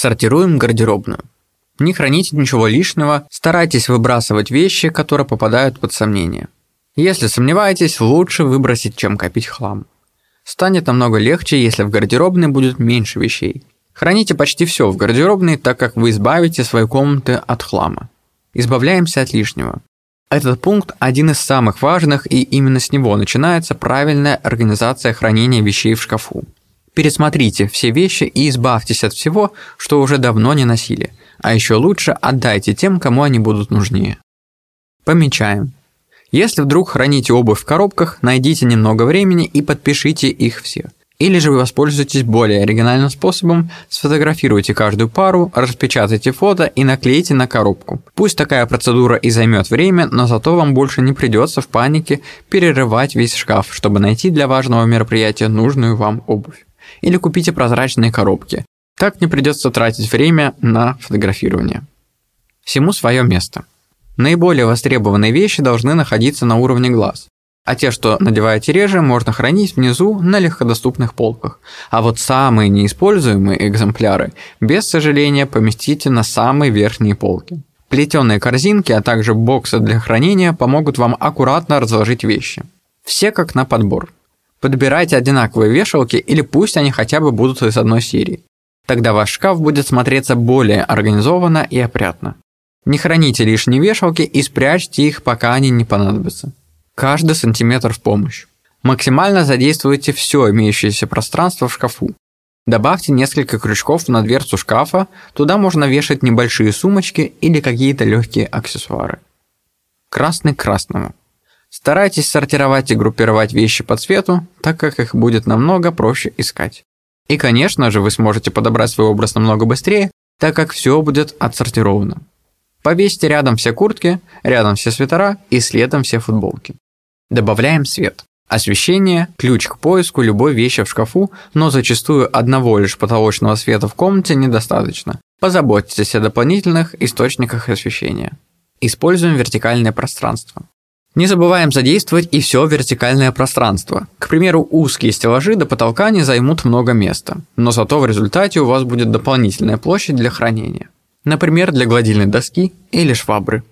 Сортируем гардеробную. Не храните ничего лишнего, старайтесь выбрасывать вещи, которые попадают под сомнение. Если сомневаетесь, лучше выбросить, чем копить хлам. Станет намного легче, если в гардеробной будет меньше вещей. Храните почти все в гардеробной, так как вы избавите свои комнаты от хлама. Избавляемся от лишнего. Этот пункт один из самых важных, и именно с него начинается правильная организация хранения вещей в шкафу. Пересмотрите все вещи и избавьтесь от всего, что уже давно не носили, а еще лучше отдайте тем, кому они будут нужнее. Помечаем. Если вдруг храните обувь в коробках, найдите немного времени и подпишите их все. Или же вы воспользуетесь более оригинальным способом, сфотографируйте каждую пару, распечатайте фото и наклейте на коробку. Пусть такая процедура и займет время, но зато вам больше не придется в панике перерывать весь шкаф, чтобы найти для важного мероприятия нужную вам обувь. Или купите прозрачные коробки. Так не придется тратить время на фотографирование. Всему свое место. Наиболее востребованные вещи должны находиться на уровне глаз а те, что надеваете реже, можно хранить внизу на легкодоступных полках. А вот самые неиспользуемые экземпляры, без сожаления, поместите на самые верхние полки. Плетеные корзинки, а также боксы для хранения помогут вам аккуратно разложить вещи. Все как на подбор. Подбирайте одинаковые вешалки или пусть они хотя бы будут из одной серии. Тогда ваш шкаф будет смотреться более организованно и опрятно. Не храните лишние вешалки и спрячьте их, пока они не понадобятся. Каждый сантиметр в помощь. Максимально задействуйте все имеющееся пространство в шкафу. Добавьте несколько крючков на дверцу шкафа, туда можно вешать небольшие сумочки или какие-то легкие аксессуары. Красный к красному. Старайтесь сортировать и группировать вещи по цвету, так как их будет намного проще искать. И, конечно же, вы сможете подобрать свой образ намного быстрее, так как все будет отсортировано. Повесьте рядом все куртки, рядом все свитера и следом все футболки. Добавляем свет. Освещение – ключ к поиску любой вещи в шкафу, но зачастую одного лишь потолочного света в комнате недостаточно. Позаботьтесь о дополнительных источниках освещения. Используем вертикальное пространство. Не забываем задействовать и все вертикальное пространство. К примеру, узкие стеллажи до потолка не займут много места, но зато в результате у вас будет дополнительная площадь для хранения. Например, для гладильной доски или швабры.